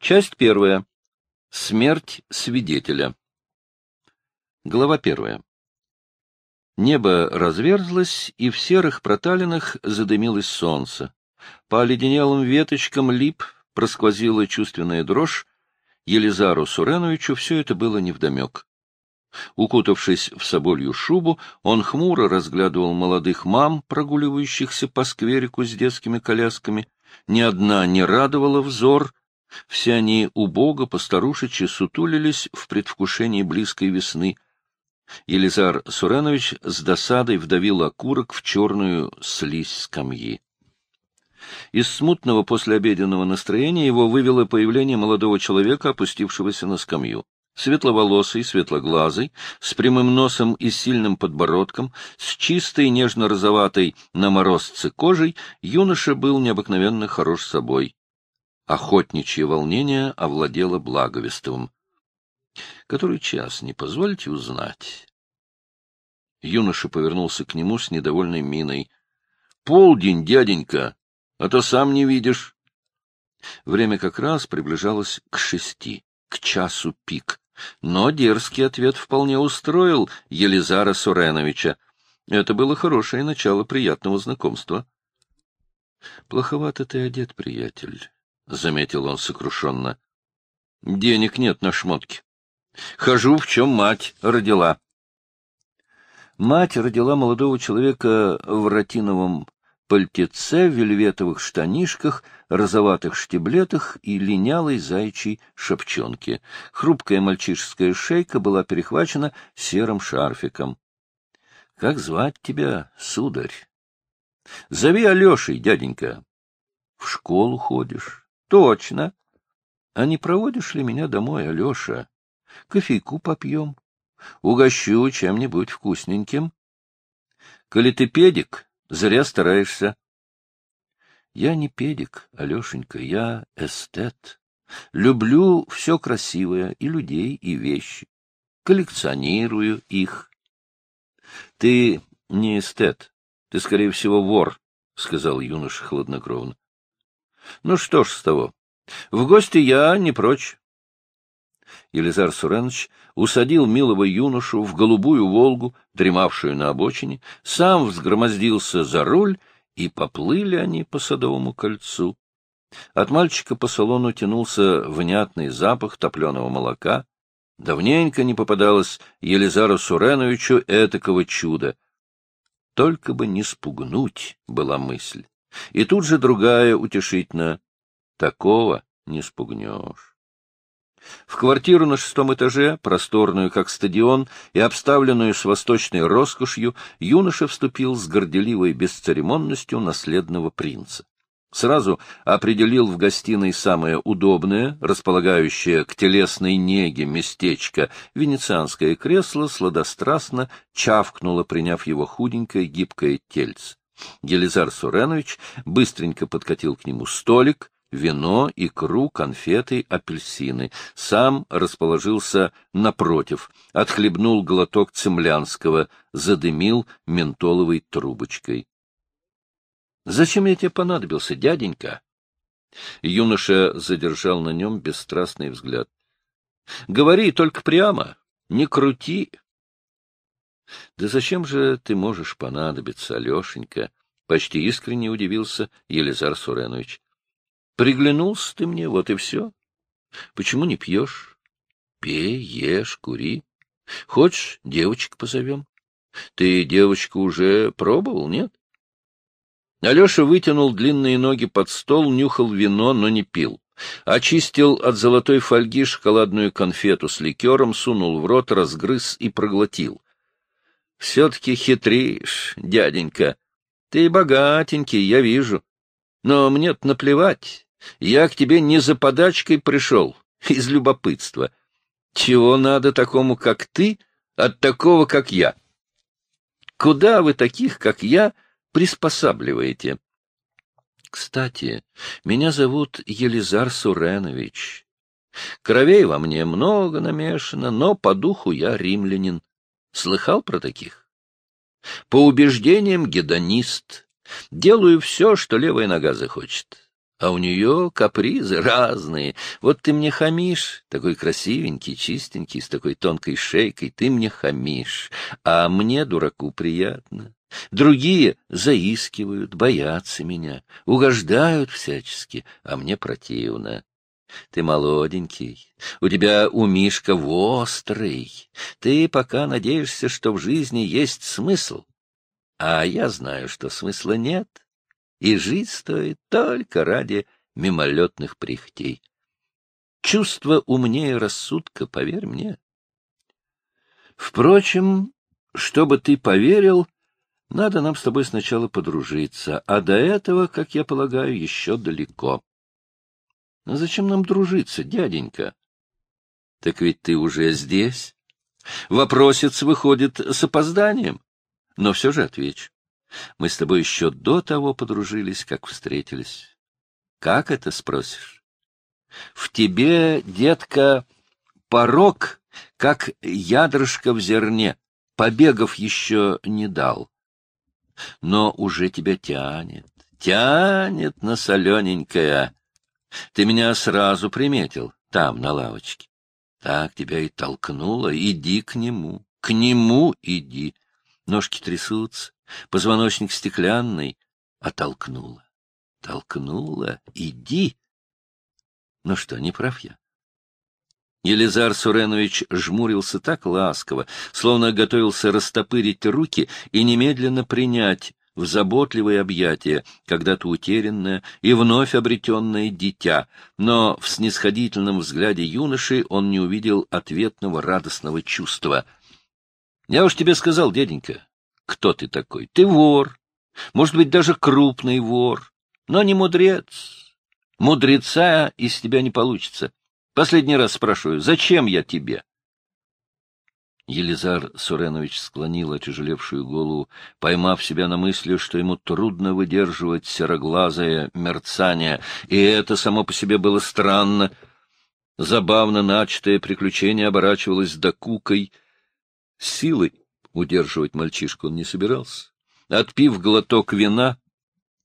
Часть первая. Смерть свидетеля. Глава первая. Небо разверзлось, и в серых проталинах задымилось солнце. По оледенелым веточкам лип просквозила чувственная дрожь. Елизару Суреновичу все это было невдомек. Укутавшись в соболью шубу, он хмуро разглядывал молодых мам, прогуливающихся по скверику с детскими колясками. Ни одна не радовала взор, все они убого постарушечи сутулились в предвкушении близкой весны. Елизар Суренович с досадой вдавил окурок в черную слизь скамьи. Из смутного послеобеденного настроения его вывело появление молодого человека, опустившегося на скамью. Светловолосый, светлоглазый, с прямым носом и сильным подбородком, с чистой нежно-розоватой на морозце кожей, юноша был необыкновенно хорош собой. Охотничье волнение овладело Благовестовым. — Который час, не позвольте узнать? Юноша повернулся к нему с недовольной миной. — Полдень, дяденька, а то сам не видишь. Время как раз приближалось к шести, к часу пик. Но дерзкий ответ вполне устроил Елизара Суреновича. Это было хорошее начало приятного знакомства. — Плоховато ты одет, приятель. — заметил он сокрушенно. — Денег нет на шмотки. Хожу, в чем мать родила. Мать родила молодого человека в ротиновом пальтеце, вельветовых штанишках, розоватых штиблетах и линялой зайчьей шапчонке. Хрупкая мальчишеская шейка была перехвачена серым шарфиком. — Как звать тебя, сударь? — Зови Алешей, дяденька. — В школу ходишь? — Точно. — А не проводишь ли меня домой, Алеша? Кофейку попьем. Угощу чем-нибудь вкусненьким. Коли ты педик, зря стараешься. Я не педик, Алешенька, я эстет. Люблю все красивое, и людей, и вещи. Коллекционирую их. — Ты не эстет, ты, скорее всего, вор, — сказал юноша хладнокровно. Ну что ж с того. В гости я не прочь. Елизар Суренович усадил милого юношу в голубую «Волгу», дремавшую на обочине, сам взгромоздился за руль, и поплыли они по Садовому кольцу. От мальчика по салону тянулся внятный запах топленого молока. Давненько не попадалось Елизару Суреновичу этакого чуда. Только бы не спугнуть, была мысль. И тут же другая утешительно. Такого не спугнешь. В квартиру на шестом этаже, просторную как стадион и обставленную с восточной роскошью, юноша вступил с горделивой бесцеремонностью наследного принца. Сразу определил в гостиной самое удобное, располагающее к телесной неге местечко, венецианское кресло сладострастно чавкнуло, приняв его худенькое гибкое тельце. Елизар Суренович быстренько подкатил к нему столик, вино, икру, конфеты, апельсины. Сам расположился напротив, отхлебнул глоток цемлянского, задымил ментоловой трубочкой. — Зачем я тебе понадобился, дяденька? Юноша задержал на нем бесстрастный взгляд. — Говори только прямо, не крути. — Да зачем же ты можешь понадобиться, Алешенька? — почти искренне удивился Елизар Суренович. — Приглянулся ты мне, вот и все. Почему не пьешь? Пей, ешь, кури. Хочешь, девочек позовем? Ты девочку уже пробовал, нет? Алеша вытянул длинные ноги под стол, нюхал вино, но не пил. Очистил от золотой фольги шоколадную конфету с ликером, сунул в рот, разгрыз и проглотил. Все-таки хитришь, дяденька. Ты богатенький, я вижу. Но мне-то наплевать. Я к тебе не за подачкой пришел, из любопытства. Чего надо такому, как ты, от такого, как я? Куда вы таких, как я, приспосабливаете? Кстати, меня зовут Елизар Суренович. Кровей во мне много намешано, но по духу я римлянин. Слыхал про таких? По убеждениям гедонист. Делаю все, что левая нога захочет. А у нее капризы разные. Вот ты мне хамишь, такой красивенький, чистенький, с такой тонкой шейкой, ты мне хамишь. А мне, дураку, приятно. Другие заискивают, боятся меня, угождают всячески, а мне противно. Ты молоденький, у тебя умишка острый. Ты пока надеешься, что в жизни есть смысл. А я знаю, что смысла нет, и жить стоит только ради мимолетных прихтей. Чувство умнее рассудка, поверь мне. Впрочем, чтобы ты поверил, надо нам с тобой сначала подружиться, а до этого, как я полагаю, еще далеко. Но зачем нам дружиться, дяденька? Так ведь ты уже здесь. Вопросец выходит с опозданием, но все же отвечу. Мы с тобой еще до того подружились, как встретились. Как это, спросишь? В тебе, детка, порог, как ядрышко в зерне, побегов еще не дал но уже тебя тянет, тянет на солененькое. Ты меня сразу приметил там, на лавочке. Так тебя и толкнуло, иди к нему, к нему иди. Ножки трясутся, позвоночник стеклянный, а толкнула, толкнула, иди. Ну что, не прав я? Елизар Суренович жмурился так ласково, словно готовился растопырить руки и немедленно принять в заботливые объятия когда-то утерянное и вновь обретенное дитя, но в снисходительном взгляде юноши он не увидел ответного радостного чувства. — Я уж тебе сказал, деденька, кто ты такой? Ты вор, может быть, даже крупный вор, но не мудрец. Мудреца из тебя не получится. Последний раз спрашиваю, зачем я тебе? Елизар Суренович склонил отяжелевшую голову, поймав себя на мысли, что ему трудно выдерживать сероглазое мерцание, и это само по себе было странно. Забавно начатое приключение оборачивалось докукой. Силой удерживать мальчишку он не собирался. Отпив глоток вина,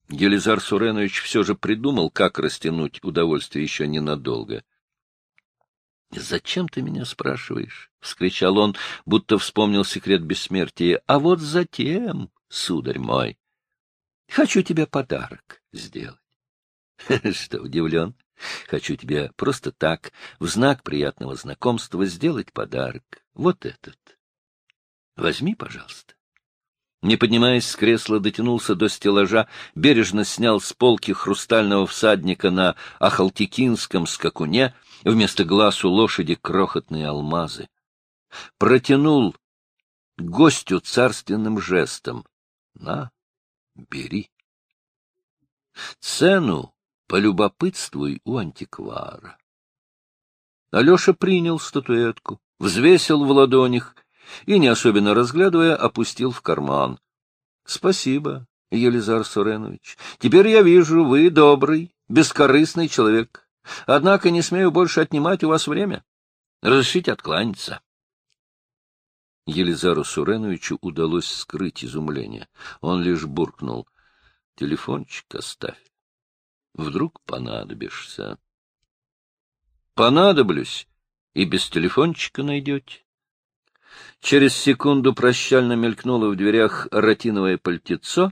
Елизар Суренович все же придумал, как растянуть удовольствие еще ненадолго. — Зачем ты меня спрашиваешь? — вскричал он, будто вспомнил секрет бессмертия. — А вот затем, сударь мой, хочу тебе подарок сделать. — Что, удивлен? Хочу тебе просто так, в знак приятного знакомства, сделать подарок. Вот этот. Возьми, пожалуйста. Не поднимаясь с кресла, дотянулся до стеллажа, бережно снял с полки хрустального всадника на Ахалтекинском скакуне, вместо глаз у лошади крохотные алмазы. Протянул гостю царственным жестом. На, бери. Цену полюбопытствуй у антиквара. Алеша принял статуэтку, взвесил в ладонях и, не особенно разглядывая, опустил в карман. — Спасибо, Елизар Суренович. Теперь я вижу, вы добрый, бескорыстный человек. Однако не смею больше отнимать у вас время. Разрешите откланяться. Елизару Суреновичу удалось скрыть изумление. Он лишь буркнул. — Телефончик оставь. Вдруг понадобишься. — Понадоблюсь, и без телефончика найдете. Через секунду прощально мелькнуло в дверях ротиновое пальтецо.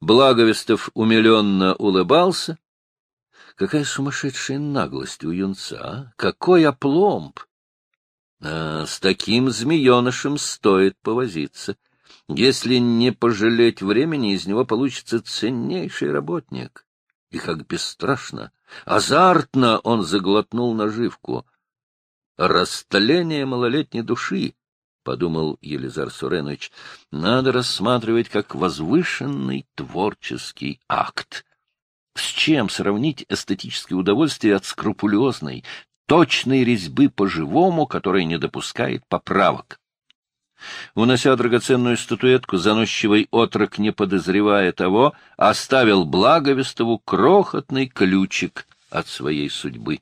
Благовестов умиленно улыбался. Какая сумасшедшая наглость у юнца! А? Какой опломб! А, с таким змеенышем стоит повозиться. Если не пожалеть времени, из него получится ценнейший работник. И как бесстрашно, азартно он заглотнул наживку. Растление малолетней души, — подумал Елизар Суренович, — надо рассматривать как возвышенный творческий акт. С чем сравнить эстетическое удовольствие от скрупулезной, точной резьбы по-живому, которая не допускает поправок? Унося драгоценную статуэтку, заносчивый отрок, не подозревая того, оставил Благовестову крохотный ключик от своей судьбы.